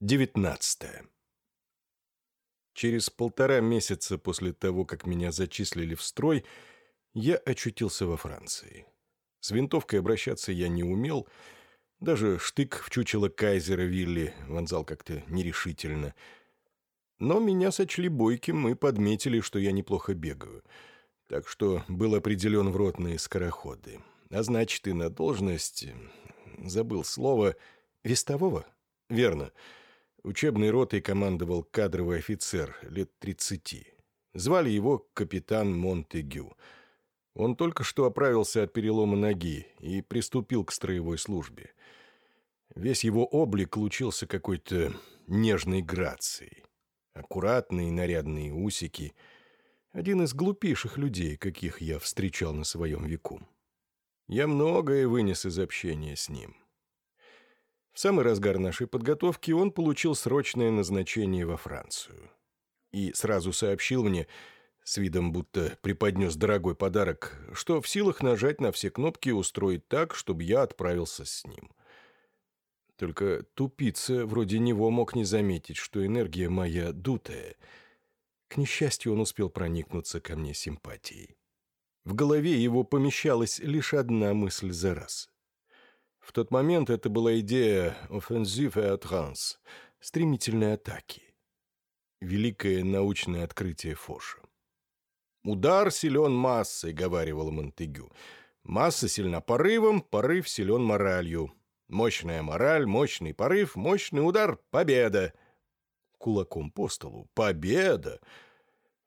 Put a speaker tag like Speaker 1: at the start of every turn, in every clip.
Speaker 1: 19. Через полтора месяца после того, как меня зачислили в строй, я очутился во Франции. С винтовкой обращаться я не умел, даже штык в чучело кайзера Вилли вонзал как-то нерешительно. Но меня сочли бойким и подметили, что я неплохо бегаю. Так что был определен в ротные скороходы. А значит, и на должность... Забыл слово... Вестового? Верно. Учебной ротой командовал кадровый офицер лет тридцати. Звали его капитан Монтегю. Он только что оправился от перелома ноги и приступил к строевой службе. Весь его облик лучился какой-то нежной грацией. Аккуратные нарядные усики. Один из глупейших людей, каких я встречал на своем веку. Я многое вынес из общения с ним. В самый разгар нашей подготовки он получил срочное назначение во Францию. И сразу сообщил мне, с видом будто преподнес дорогой подарок, что в силах нажать на все кнопки и устроить так, чтобы я отправился с ним. Только тупица вроде него мог не заметить, что энергия моя дутая. К несчастью, он успел проникнуться ко мне симпатией. В голове его помещалась лишь одна мысль за раз — в тот момент это была идея «offensive et trans» — стремительной атаки. Великое научное открытие Фоша. «Удар силен массой», — говаривал Монтегю. «Масса сильна порывом, порыв силен моралью. Мощная мораль, мощный порыв, мощный удар — победа». Кулаком по столу «Победа!»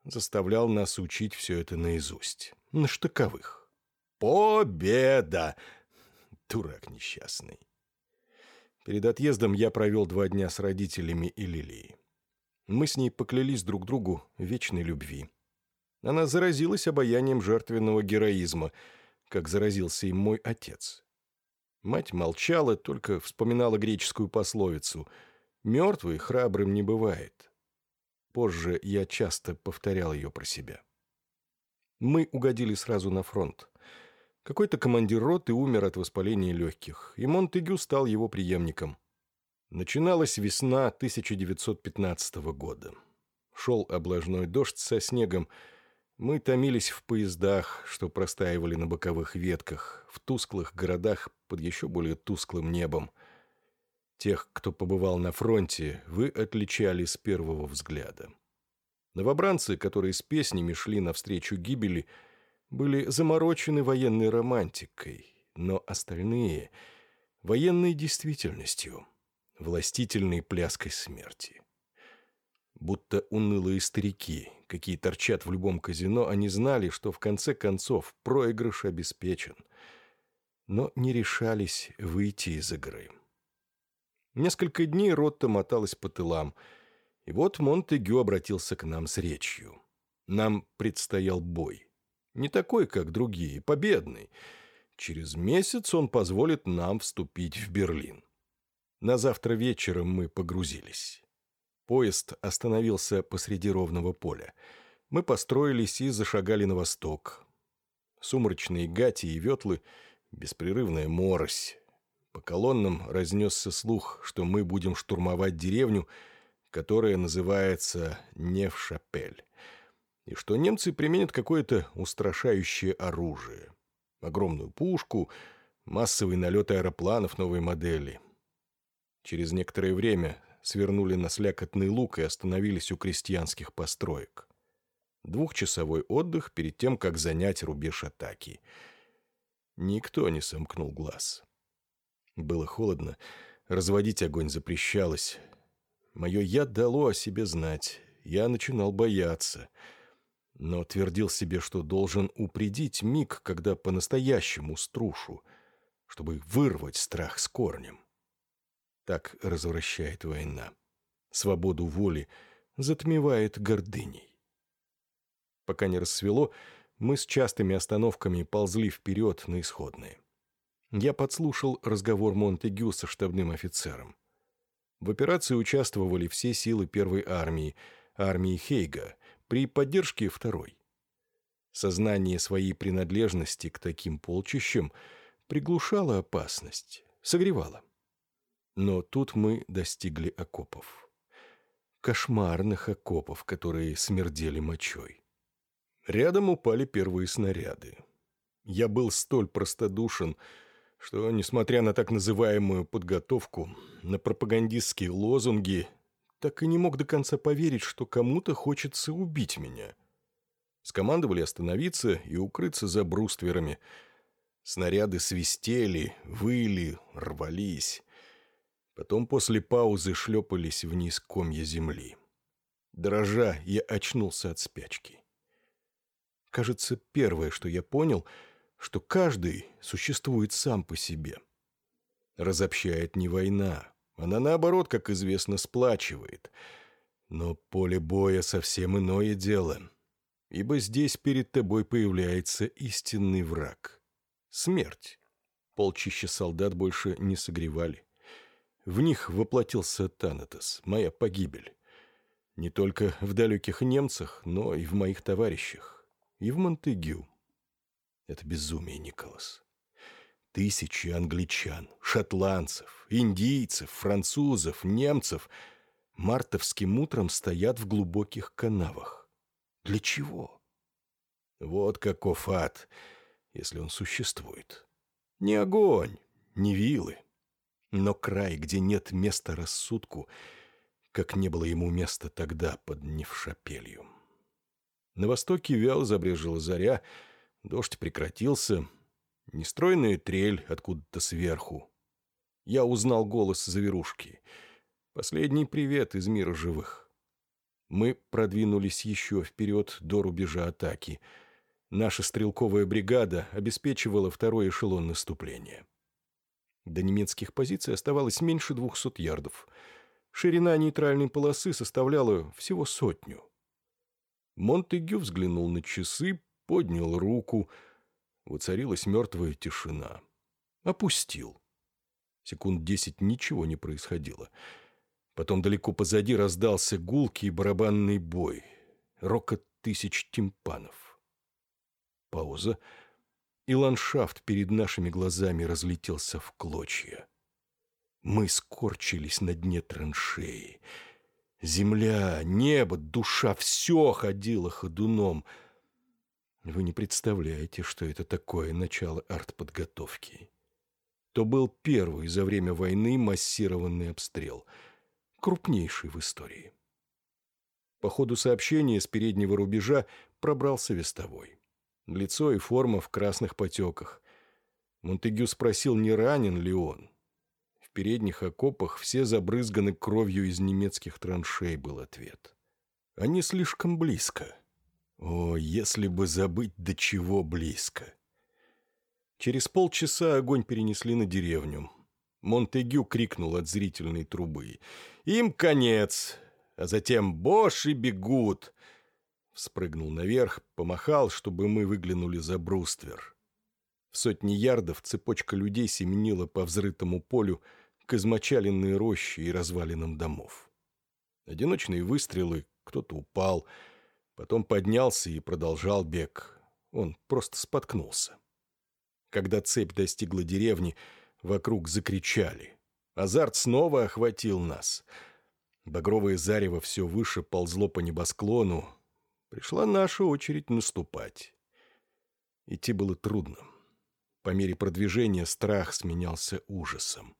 Speaker 1: заставлял нас учить все это наизусть, на штыковых. «Победа!» Дурак несчастный. Перед отъездом я провел два дня с родителями и Лилией. Мы с ней поклялись друг другу вечной любви. Она заразилась обаянием жертвенного героизма, как заразился им мой отец. Мать молчала, только вспоминала греческую пословицу «Мертвый храбрым не бывает». Позже я часто повторял ее про себя. Мы угодили сразу на фронт. Какой-то командир роты умер от воспаления легких, и Монтегю стал его преемником. Начиналась весна 1915 года. Шел облажной дождь со снегом. Мы томились в поездах, что простаивали на боковых ветках, в тусклых городах под еще более тусклым небом. Тех, кто побывал на фронте, вы отличали с первого взгляда. Новобранцы, которые с песнями шли навстречу гибели – были заморочены военной романтикой, но остальные — военной действительностью, властительной пляской смерти. Будто унылые старики, какие торчат в любом казино, они знали, что в конце концов проигрыш обеспечен, но не решались выйти из игры. Несколько дней Ротта моталась по тылам, и вот Монтегю обратился к нам с речью. Нам предстоял бой. Не такой, как другие, победный. Через месяц он позволит нам вступить в Берлин. На завтра вечером мы погрузились. Поезд остановился посреди ровного поля. Мы построились и зашагали на восток. Сумрачные гати и ветлы, беспрерывная морось. По колоннам разнесся слух, что мы будем штурмовать деревню, которая называется Невшапель и что немцы применят какое-то устрашающее оружие. Огромную пушку, массовый налет аэропланов новой модели. Через некоторое время свернули на слякотный луг и остановились у крестьянских построек. Двухчасовой отдых перед тем, как занять рубеж атаки. Никто не сомкнул глаз. Было холодно, разводить огонь запрещалось. Мое «я» дало о себе знать. Я начинал бояться — но твердил себе, что должен упредить миг, когда по-настоящему струшу, чтобы вырвать страх с корнем. Так развращает война. Свободу воли затмевает гордыней. Пока не рассвело, мы с частыми остановками ползли вперед на исходные. Я подслушал разговор Монтегю со штабным офицером. В операции участвовали все силы первой армии, армии Хейга — при поддержке второй. Сознание своей принадлежности к таким полчищам приглушало опасность, согревало. Но тут мы достигли окопов. Кошмарных окопов, которые смердели мочой. Рядом упали первые снаряды. Я был столь простодушен, что, несмотря на так называемую подготовку, на пропагандистские лозунги, так и не мог до конца поверить, что кому-то хочется убить меня. Скомандовали остановиться и укрыться за брустверами. Снаряды свистели, выли, рвались. Потом после паузы шлепались вниз комья земли. Дрожа, я очнулся от спячки. Кажется, первое, что я понял, что каждый существует сам по себе. Разобщает не война, она, наоборот, как известно, сплачивает. Но поле боя совсем иное дело, ибо здесь перед тобой появляется истинный враг — смерть. Полчища солдат больше не согревали. В них воплотился Танатос, моя погибель. Не только в далеких немцах, но и в моих товарищах. И в Монтегю. Это безумие, Николас. Тысячи англичан, шотландцев, индийцев, французов, немцев мартовским утром стоят в глубоких канавах. Для чего? Вот каков ад, если он существует. Не огонь, не вилы, но край, где нет места рассудку, как не было ему места тогда под Невшапелью. На востоке вяло забрежила заря, дождь прекратился, нестройная трель откуда-то сверху. Я узнал голос заверушки. Последний привет из мира живых. Мы продвинулись еще вперед до рубежа атаки. Наша стрелковая бригада обеспечивала второй эшелон наступления. До немецких позиций оставалось меньше двухсот ярдов. Ширина нейтральной полосы составляла всего сотню. Монтегю взглянул на часы, поднял руку. Воцарилась мертвая тишина. Опустил. Секунд десять ничего не происходило. Потом далеко позади раздался гулкий барабанный бой. Рокот тысяч тимпанов. Пауза — и ландшафт перед нашими глазами разлетелся в клочья. Мы скорчились на дне траншеи. Земля, небо, душа — все ходило ходуном. Вы не представляете, что это такое начало артподготовки. То был первый за время войны массированный обстрел, крупнейший в истории. По ходу сообщения с переднего рубежа пробрался вестовой. Лицо и форма в красных потеках. Монтегю спросил, не ранен ли он. В передних окопах все забрызганы кровью из немецких траншей, был ответ. Они слишком близко. О, если бы забыть, до чего близко. Через полчаса огонь перенесли на деревню. Монтегю крикнул от зрительной трубы. «Им конец!» А затем «Боши бегут!» Спрыгнул наверх, помахал, чтобы мы выглянули за бруствер. В сотни ярдов цепочка людей семенила по взрытому полю к измочаленной роще и развалинам домов. Одиночные выстрелы, кто-то упал, потом поднялся и продолжал бег. Он просто споткнулся. Когда цепь достигла деревни, вокруг закричали. Азарт снова охватил нас. Багровое зарево все выше ползло по небосклону, Пришла наша очередь наступать. Идти было трудно. По мере продвижения страх сменялся ужасом.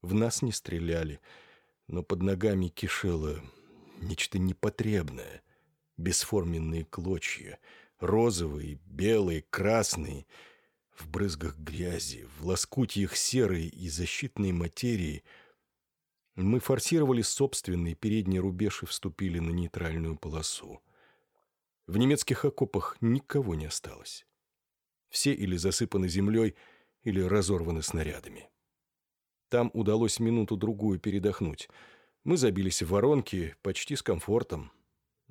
Speaker 1: В нас не стреляли, но под ногами кишело нечто непотребное. Бесформенные клочья, розовые, белые, красные, в брызгах грязи, в лоскутьях серой и защитной материи. Мы форсировали собственный передний рубеж и вступили на нейтральную полосу. В немецких окопах никого не осталось. Все или засыпаны землей, или разорваны снарядами. Там удалось минуту-другую передохнуть. Мы забились в воронки почти с комфортом.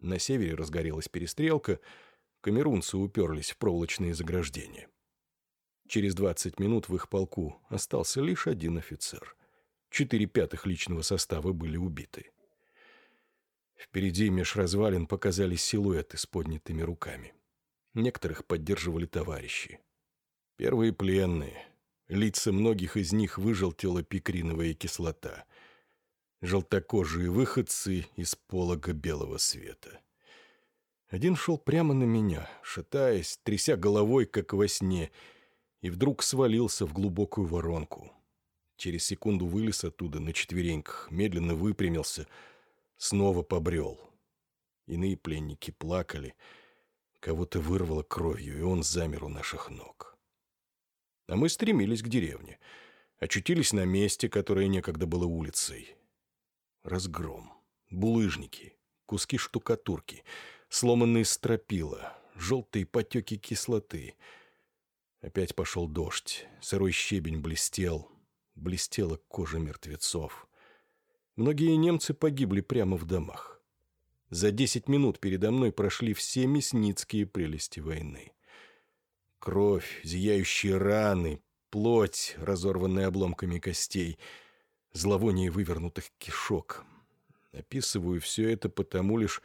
Speaker 1: На севере разгорелась перестрелка, камерунцы уперлись в проволочные заграждения. Через 20 минут в их полку остался лишь один офицер. Четыре пятых личного состава были убиты. Впереди меж развалин показались силуэты с поднятыми руками. Некоторых поддерживали товарищи. Первые пленные. Лица многих из них выжелтела пикриновая кислота. Желтокожие выходцы из полога белого света. Один шел прямо на меня, шатаясь, тряся головой, как во сне, и вдруг свалился в глубокую воронку. Через секунду вылез оттуда на четвереньках, медленно выпрямился, снова побрел. Иные пленники плакали, кого-то вырвало кровью, и он замер у наших ног. А мы стремились к деревне. Очутились на месте, которое некогда было улицей. Разгром, булыжники, куски штукатурки, сломанные стропила, желтые потеки кислоты. Опять пошел дождь, сырой щебень блестел, блестела кожа мертвецов. Многие немцы погибли прямо в домах. За десять минут передо мной прошли все мясницкие прелести войны. Кровь, зияющие раны, плоть, разорванная обломками костей, зловоние вывернутых кишок. Описываю все это потому лишь,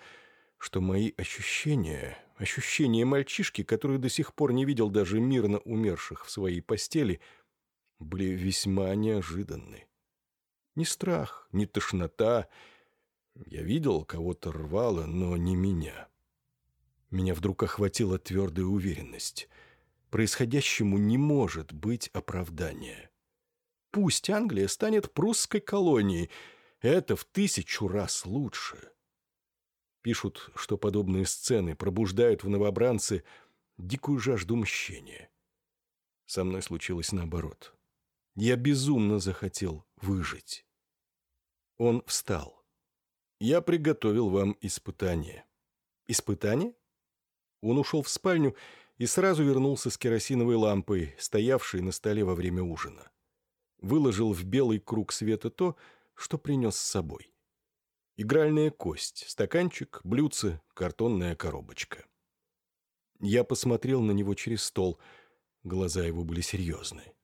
Speaker 1: что мои ощущения, ощущения мальчишки, который до сих пор не видел даже мирно умерших в своей постели, были весьма неожиданны. Ни страх, ни тошнота. Я видел, кого-то рвало, но не меня. Меня вдруг охватила твердая уверенность — Происходящему не может быть оправдания. Пусть Англия станет прусской колонией, это в тысячу раз лучше. Пишут, что подобные сцены пробуждают в новобранце дикую жажду мщения. Со мной случилось наоборот. Я безумно захотел выжить. Он встал. Я приготовил вам испытание. Испытание? Он ушел в спальню и сразу вернулся с керосиновой лампой, стоявшей на столе во время ужина. Выложил в белый круг света то, что принес с собой. Игральная кость, стаканчик, блюдце, картонная коробочка. Я посмотрел на него через стол, глаза его были серьезные.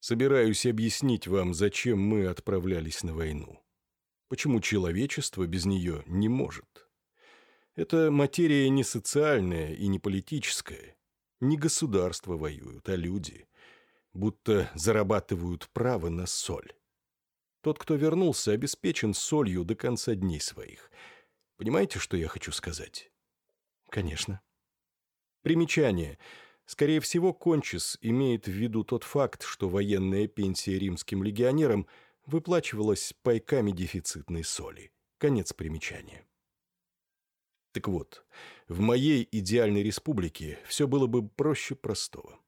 Speaker 1: Собираюсь объяснить вам, зачем мы отправлялись на войну. Почему человечество без нее не может. Это материя не социальная и не политическая. Не государства воюют, а люди. Будто зарабатывают право на соль. Тот, кто вернулся, обеспечен солью до конца дней своих. Понимаете, что я хочу сказать? Конечно. Примечание. Скорее всего, Кончис имеет в виду тот факт, что военная пенсия римским легионерам выплачивалась пайками дефицитной соли. Конец примечания. Так вот, в моей идеальной республике все было бы проще простого.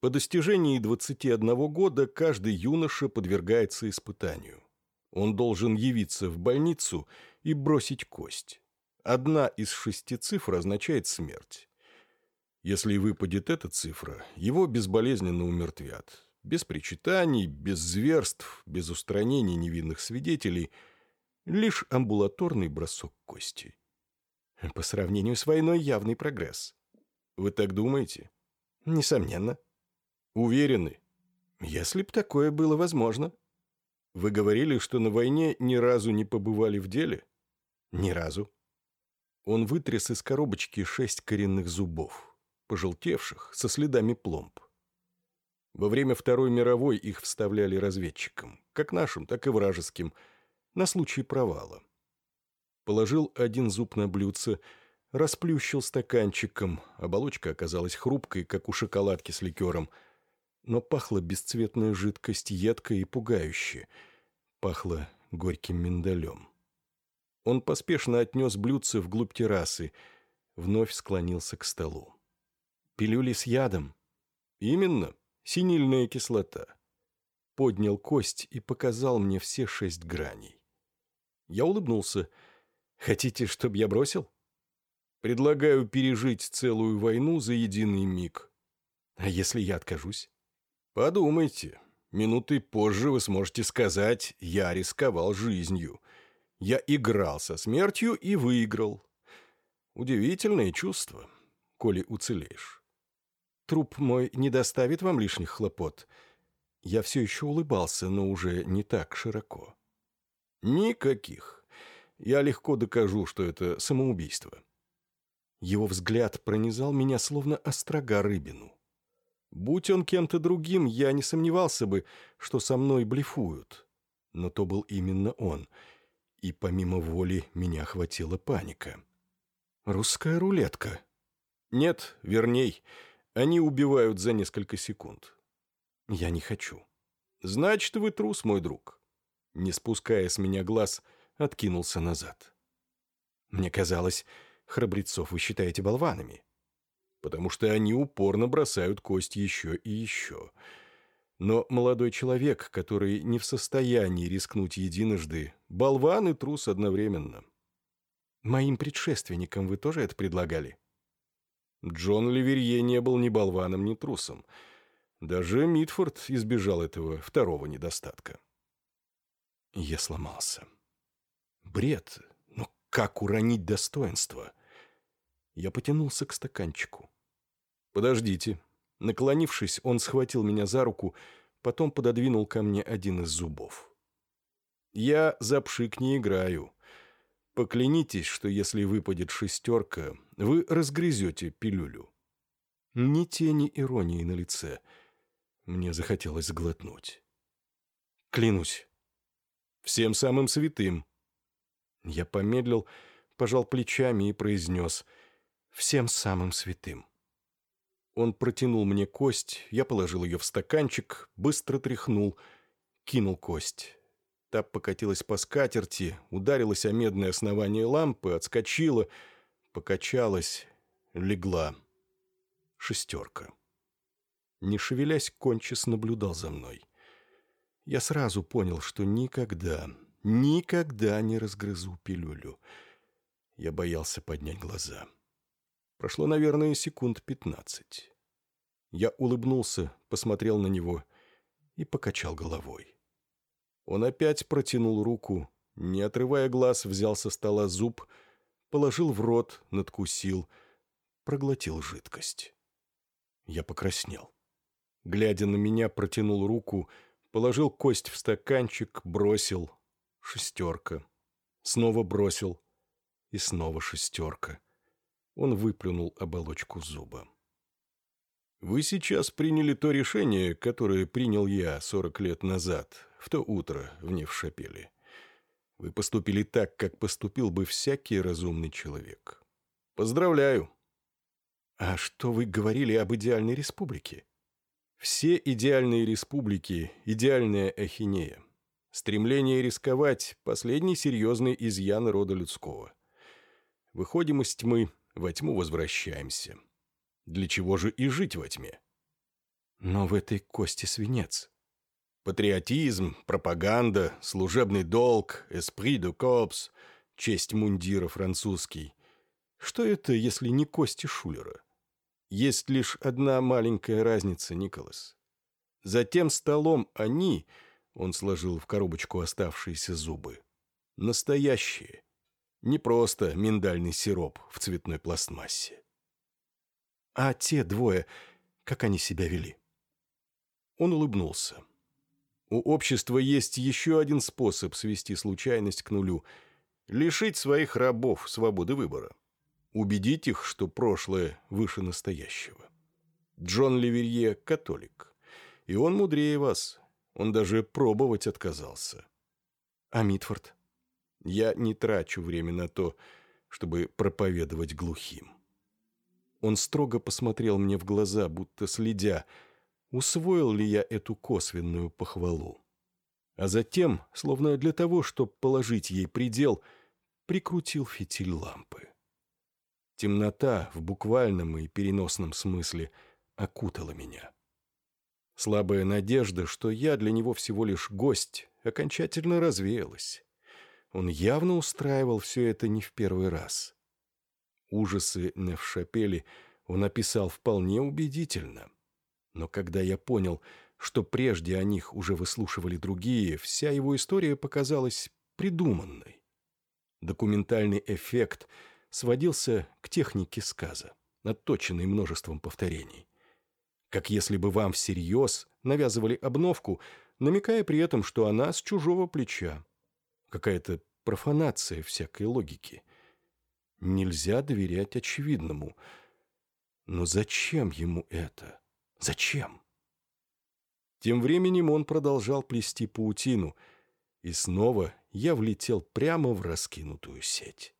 Speaker 1: По достижении 21 года каждый юноша подвергается испытанию. Он должен явиться в больницу и бросить кость. Одна из шести цифр означает смерть. Если выпадет эта цифра, его безболезненно умертвят. Без причитаний, без зверств, без устранения невинных свидетелей. Лишь амбулаторный бросок кости. По сравнению с войной явный прогресс. Вы так думаете? Несомненно. Уверены? Если б такое было возможно. Вы говорили, что на войне ни разу не побывали в деле? Ни разу. Он вытряс из коробочки шесть коренных зубов, пожелтевших, со следами пломб. Во время Второй мировой их вставляли разведчикам, как нашим, так и вражеским, на случай провала положил один зуб на блюдце, расплющил стаканчиком, оболочка оказалась хрупкой, как у шоколадки с ликером, но пахла бесцветная жидкость едко и пугающе, пахло горьким миндалем. Он поспешно отнес блюдце вглубь террасы, вновь склонился к столу. «Пилюли с ядом?» «Именно, синильная кислота». Поднял кость и показал мне все шесть граней. Я улыбнулся — Хотите, чтобы я бросил? Предлагаю пережить целую войну за единый миг. А если я откажусь? Подумайте. Минуты позже вы сможете сказать «я рисковал жизнью». Я играл со смертью и выиграл. Удивительное чувство, коли уцелеешь. Труп мой не доставит вам лишних хлопот. Я все еще улыбался, но уже не так широко. Никаких я легко докажу, что это самоубийство». Его взгляд пронизал меня, словно острога рыбину. Будь он кем-то другим, я не сомневался бы, что со мной блефуют. Но то был именно он, и помимо воли меня охватила паника. Русская рулетка. Нет, верней, они убивают за несколько секунд. Я не хочу. Значит, вы трус, мой друг. Не спуская с меня глаз, откинулся назад. Мне казалось, храбрецов вы считаете болванами. Потому что они упорно бросают кость еще и еще. Но молодой человек, который не в состоянии рискнуть единожды, болван и трус одновременно. Моим предшественникам вы тоже это предлагали? Джон Ливерье не был ни болваном, ни трусом. Даже Митфорд избежал этого второго недостатка. Я сломался. Бред. Но как уронить достоинство? Я потянулся к стаканчику. «Подождите». Наклонившись, он схватил меня за руку, потом пододвинул ко мне один из зубов. «Я за пшик не играю. Поклянитесь, что если выпадет шестерка, вы разгрызете пилюлю». Ни тени иронии на лице. Мне захотелось глотнуть. «Клянусь». «Всем самым святым». Я помедлил, пожал плечами и произнес «всем самым святым». Он протянул мне кость, я положил ее в стаканчик, быстро тряхнул, кинул кость. Та покатилась по скатерти, ударилась о медное основание лампы, отскочила, покачалась, легла. Шестерка. Не шевелясь, кончис наблюдал за мной. Я сразу понял, что никогда, никогда не разгрызу пилюлю. Я боялся поднять глаза. Прошло, наверное, секунд пятнадцать. Я улыбнулся, посмотрел на него и покачал головой. Он опять протянул руку, не отрывая глаз, взял со стола зуб, положил в рот, надкусил, проглотил жидкость. Я покраснел. Глядя на меня, протянул руку, положил кость в стаканчик, бросил. Шестерка. Снова бросил. И снова шестерка. Он выплюнул оболочку зуба. «Вы сейчас приняли то решение, которое принял я сорок лет назад, в то утро в Невшапеле. Вы поступили так, как поступил бы всякий разумный человек. Поздравляю. А что вы говорили об идеальной республике? Все идеальные республики – идеальная ахинея. Стремление рисковать – последний серьезный изъян рода людского. Выходим из тьмы, во тьму возвращаемся. Для чего же и жить во тьме? Но в этой кости свинец. Патриотизм, пропаганда, служебный долг, esprit de corps, честь мундира французский. Что это, если не кости Шулера? Есть лишь одна маленькая разница, Николас. За тем столом они, он сложил в коробочку оставшиеся зубы, настоящие. Не просто миндальный сироп в цветной пластмассе. А те двое, как они себя вели? Он улыбнулся. У общества есть еще один способ свести случайность к нулю – лишить своих рабов свободы выбора. Убедить их, что прошлое выше настоящего. Джон Леверье – католик. И он мудрее вас. Он даже пробовать отказался. А Митфорд? Я не трачу время на то, чтобы проповедовать глухим. Он строго посмотрел мне в глаза, будто следя – усвоил ли я эту косвенную похвалу. А затем, словно для того, чтобы положить ей предел, прикрутил фитиль лампы. Темнота в буквальном и переносном смысле окутала меня. Слабая надежда, что я для него всего лишь гость, окончательно развеялась. Он явно устраивал все это не в первый раз. Ужасы Невшапели он описал вполне убедительно — но когда я понял, что прежде о них уже выслушивали другие, вся его история показалась придуманной. Документальный эффект сводился к технике сказа, отточенной множеством повторений. Как если бы вам всерьез навязывали обновку, намекая при этом, что она с чужого плеча. Какая-то профанация всякой логики. Нельзя доверять очевидному. Но зачем ему это? Зачем? Тем временем он продолжал плести паутину, и снова я влетел прямо в раскинутую сеть.